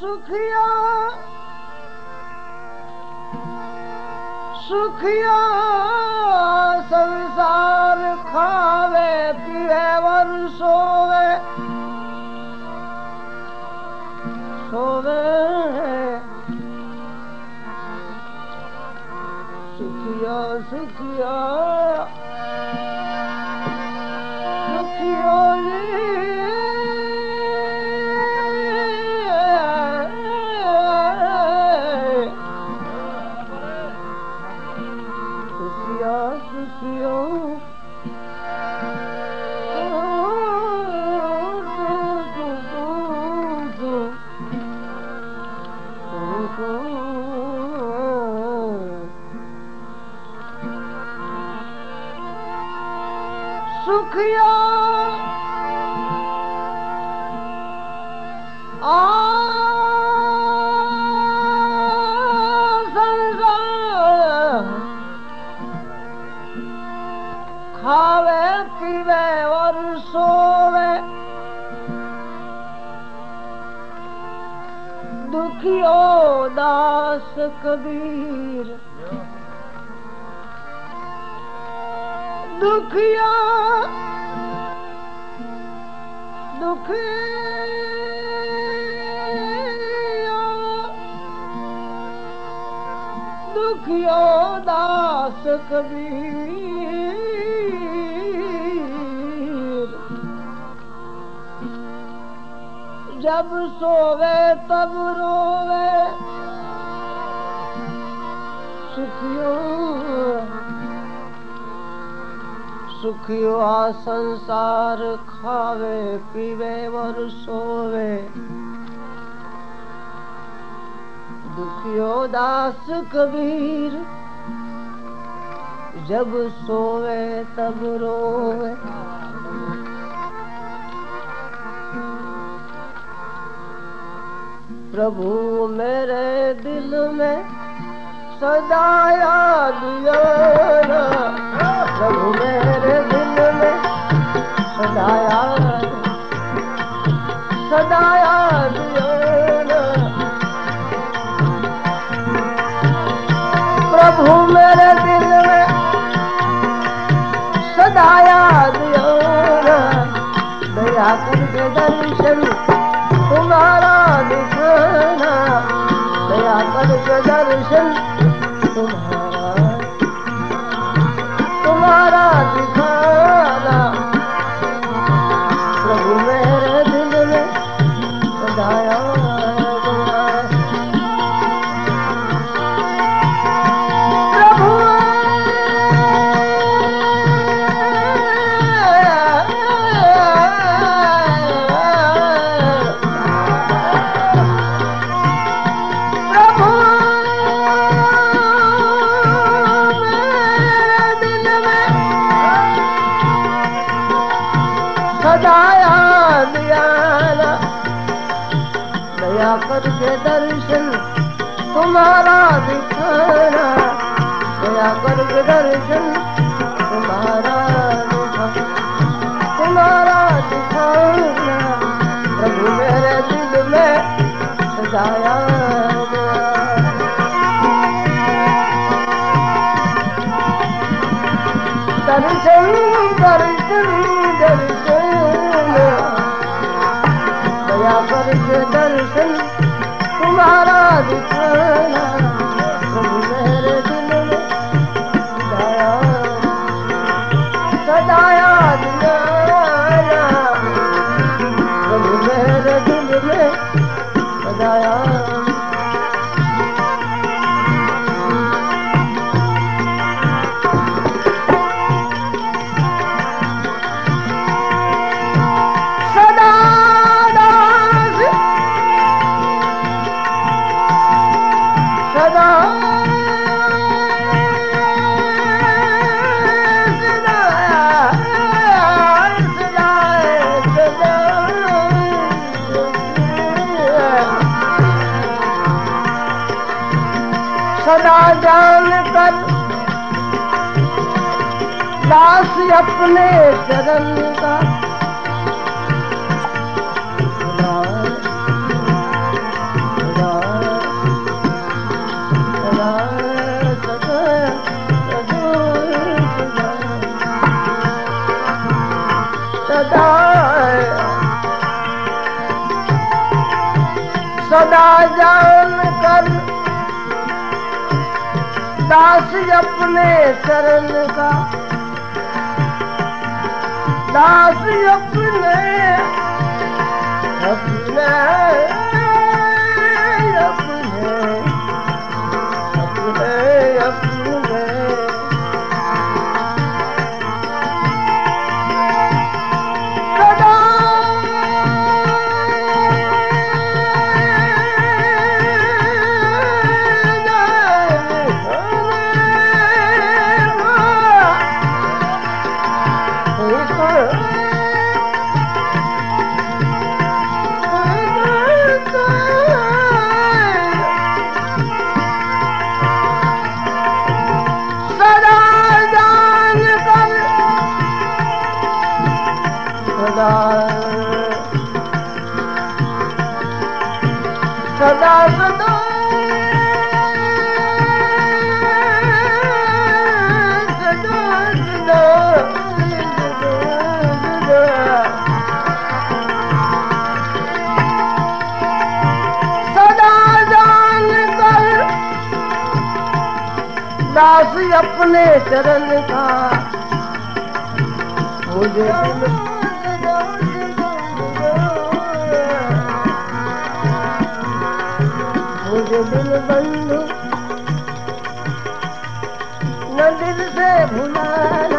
सुखिया सुखिया संसार खावे सोवे। दुखियो दास कबीर दास जब सोवे तब रोवे सुखियो सुखियो संसार खावे, पीवे, और सोवे। दुखियो दास कबीर, जब सोवे, तब रोवे। प्रभु मेरे दिल में सदा याद प्रभु मेरे दिल में सदा सदा प्रभु मेरे दिल में सदा याद दया करके दर्शन तुम्हारा दिखाना। दया करके दर्शन तुम्हारा तुम्हारा सजाया अपने चरण का। सदा जान कर दास अपने चरण का। दास अपने अपने अपने चरण का मुझे मुझे दिल बंधु न दिल से भुलाना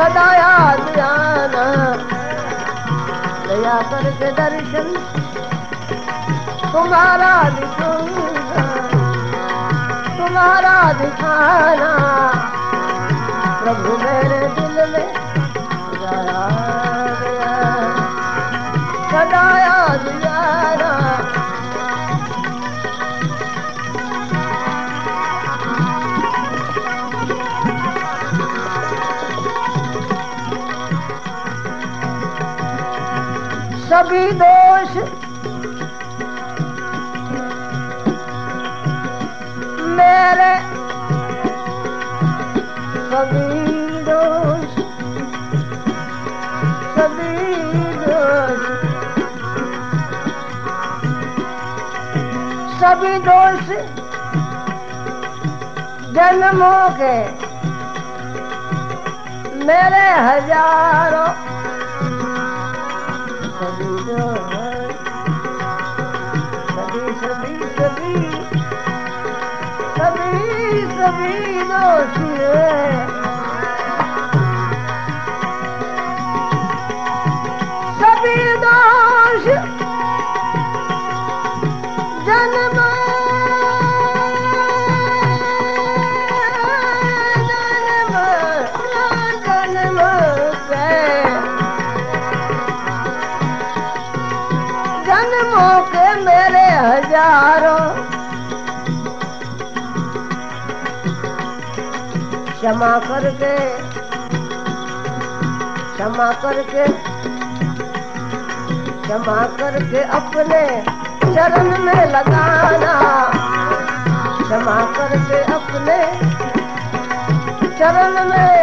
सदा याद आना दया करके दर्शन, तुम्हारा दिखाना तुम्हारा दिखाना प्रभु मेरे दिल में सदा सभी दोष। मेरे सभी दोष सभी दोष। सभी दोष जन्मों के मेरे हज़ारों सभी दोष क्षमा करके क्षमा करके क्षमा करके अपने चरण में लगाना। क्षमा करके अपने चरण में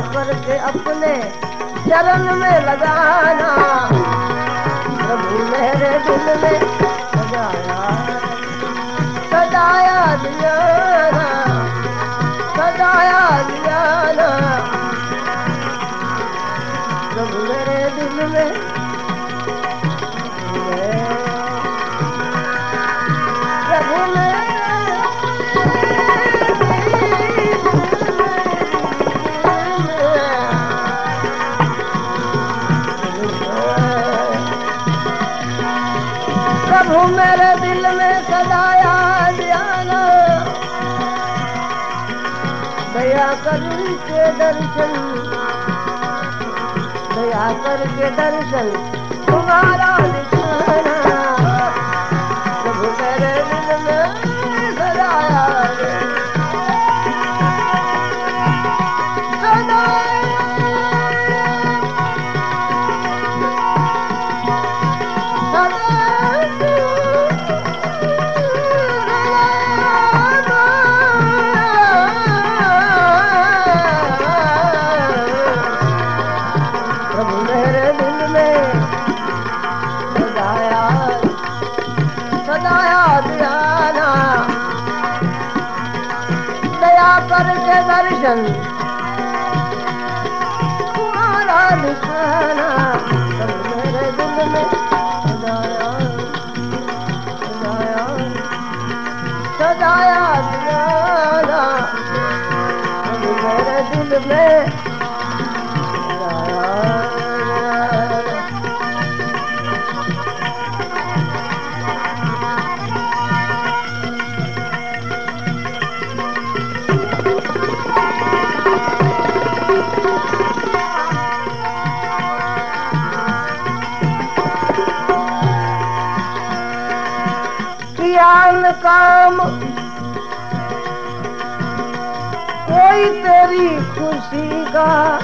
करके अपने चरण में लगाना। प्रभु मेरे दिल में सजाया सजाया दिया। दर्शाराज का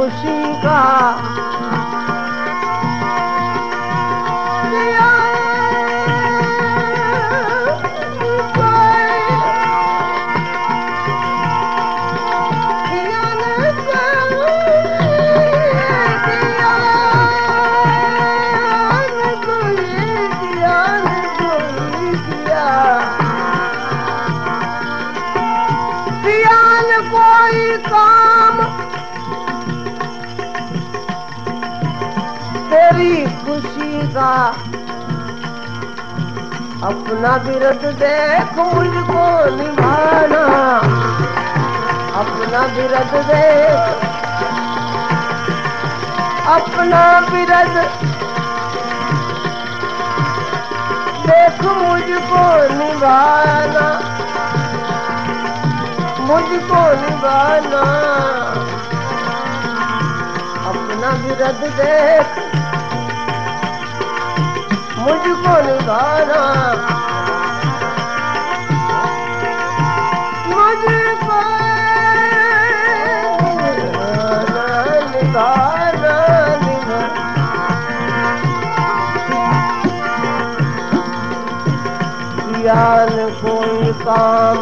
खुशी का अपना विरत देख मुझको निभाना। अपना विरत देख। अपना विरत देख मुझको निभाना। मुझको निभाना। अपना विरत देख। मुझको निभाना। काम।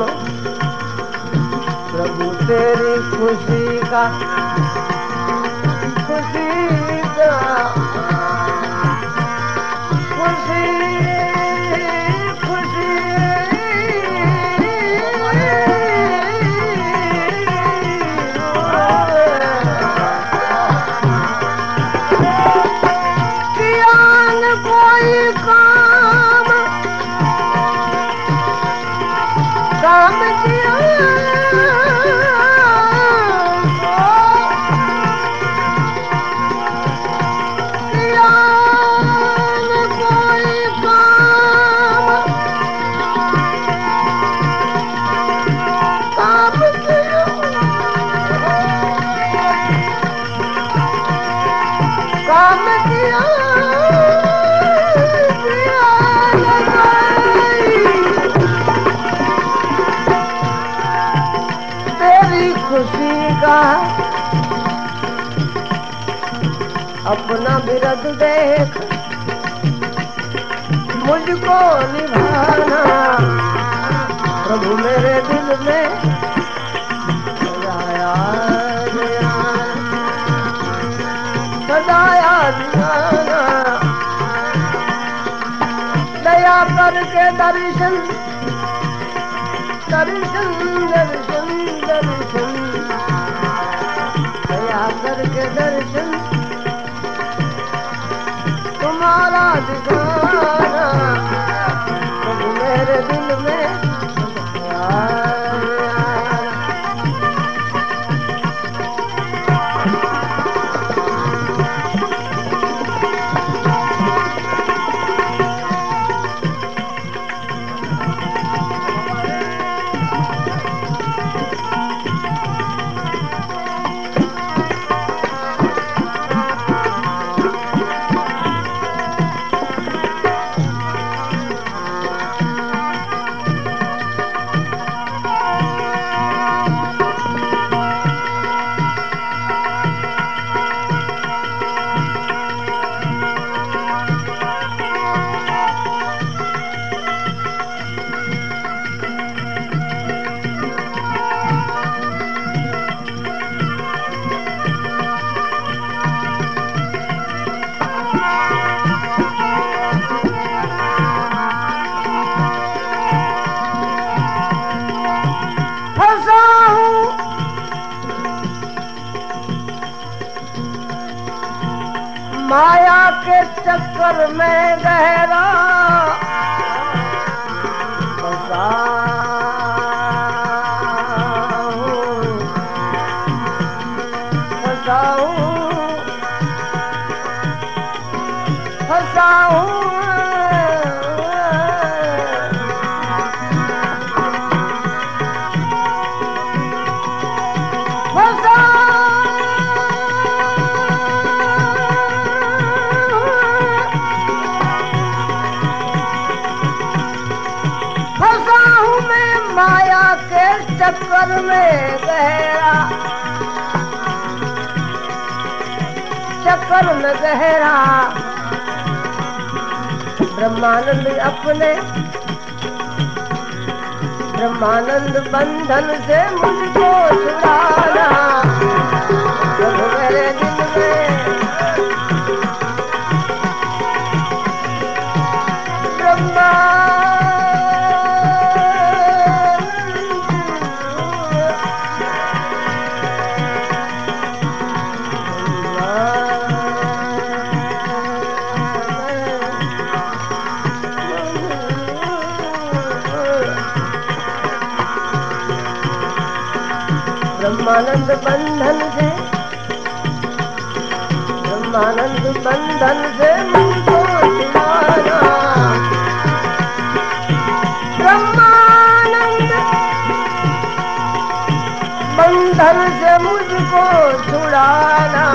प्रभु तेरी खुशी का विरद देख मुझको निभाना। प्रभु मेरे दिल में सदाया दया करके दर्शन दर्शन दर्शन। चक्कर में गहरा चक्कर में गहरा ब्रह्मानंद अपने ब्रह्मानंद बंधन से मुझको छुड़ाना। प्रभु मेरे ब्रह्मानंद बंधन से। ब्रह्मानंद बंधन से मुझको बंधन से मुझको छुड़ाना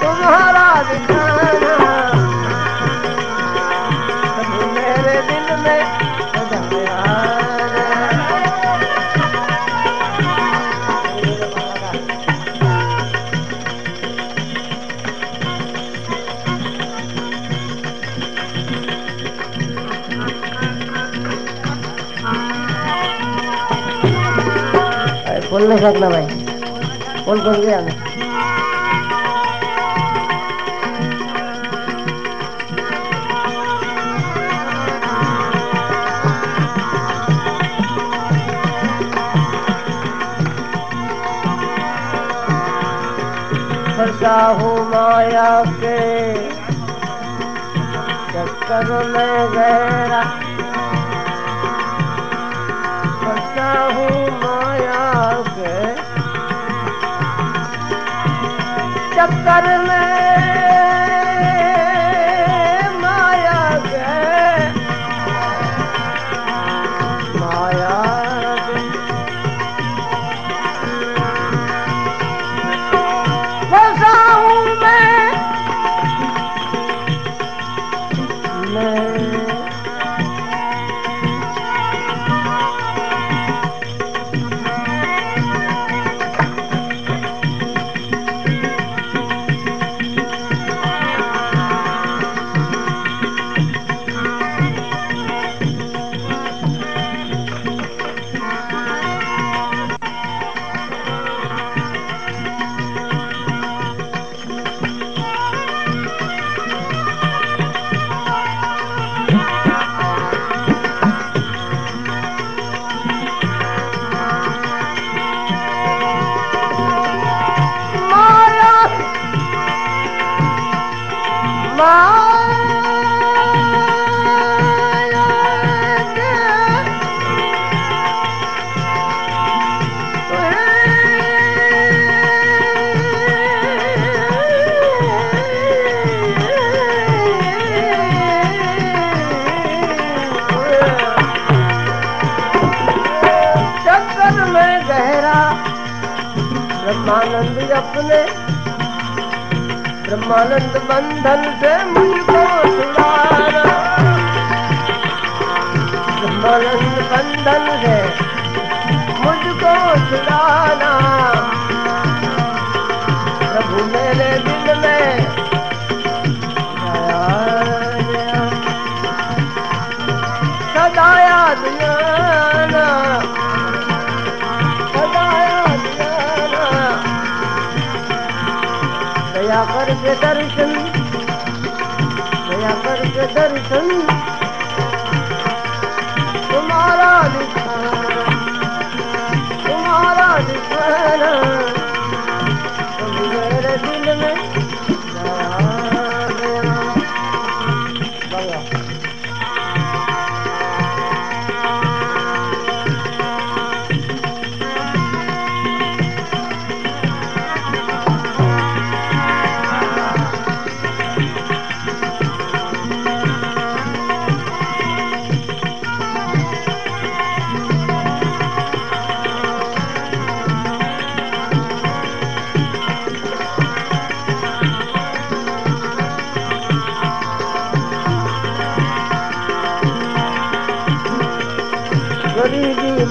तुमाराष्ट नहीं सकना भाई। बोल बोल गया फंसा हूँ माया के चक्कर में गहरा। चक्कर दर्शन दया कर दर्शन।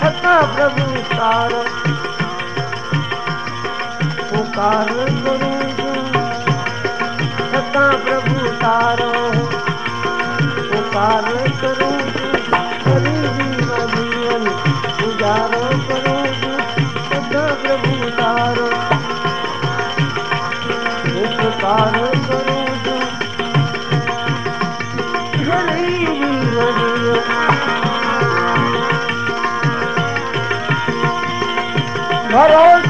छता प्रभु तारो। पुकार करूं छता प्रभु तारो। पुकार छता प्रभु तारो। उपकार भरोसा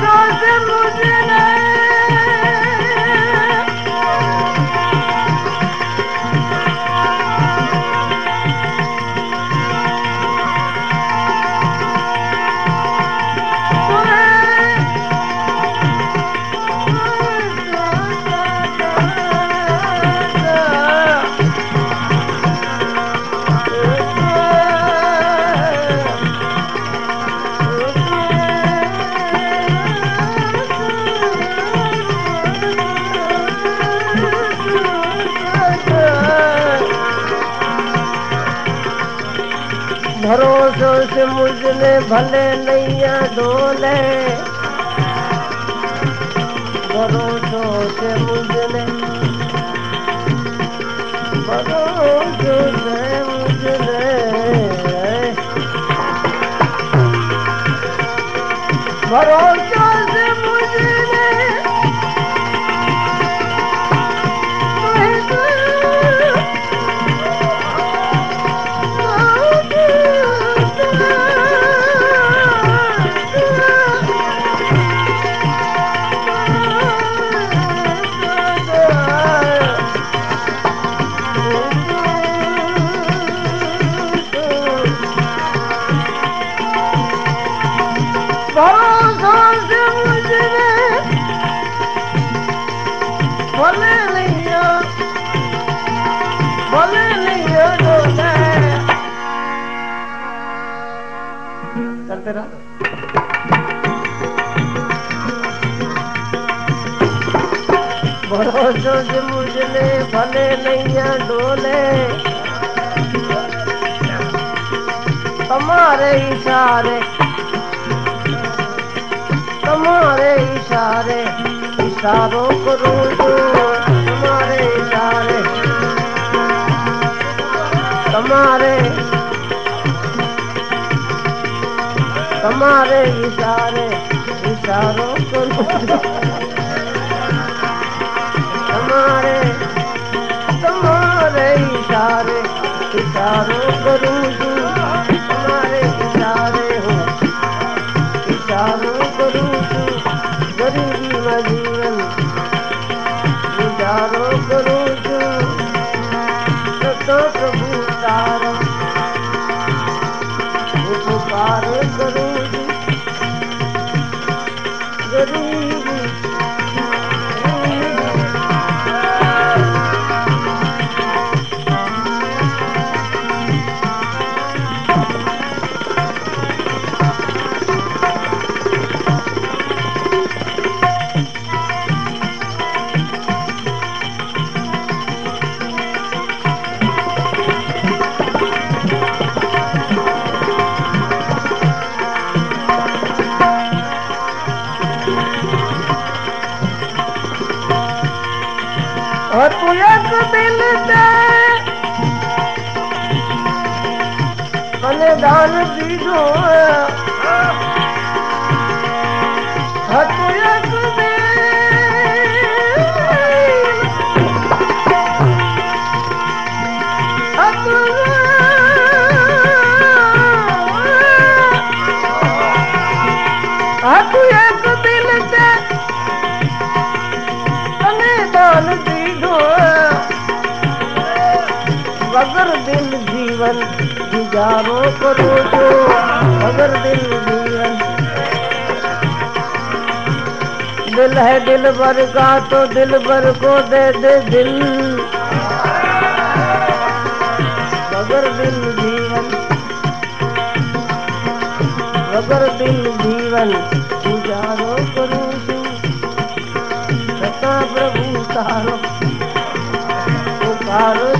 मुझने भले नैया डोले भरोसो से मुझने। भरोसो से मुझने। भरोसो रहो भरोसो से मुझने भले नैया डोले। तुम्हारे इशारे तुम्हारे इशारे, इशारों करूँ जो तुम्हारे इशारे। तुम्हारे तुम्हारे इशारे इशारों को तुम्हारे तुम्हारे इशारे इशारों करूँ और तू दे दान दीजो गुजारो करो जो अगर दिल जीवन दिल है दिल भर का तो दिल भर को दे दे दिल। अगर दिल जीवन, अगर दिल जीवन गुजारो करो सता प्रभु तारो पुकारो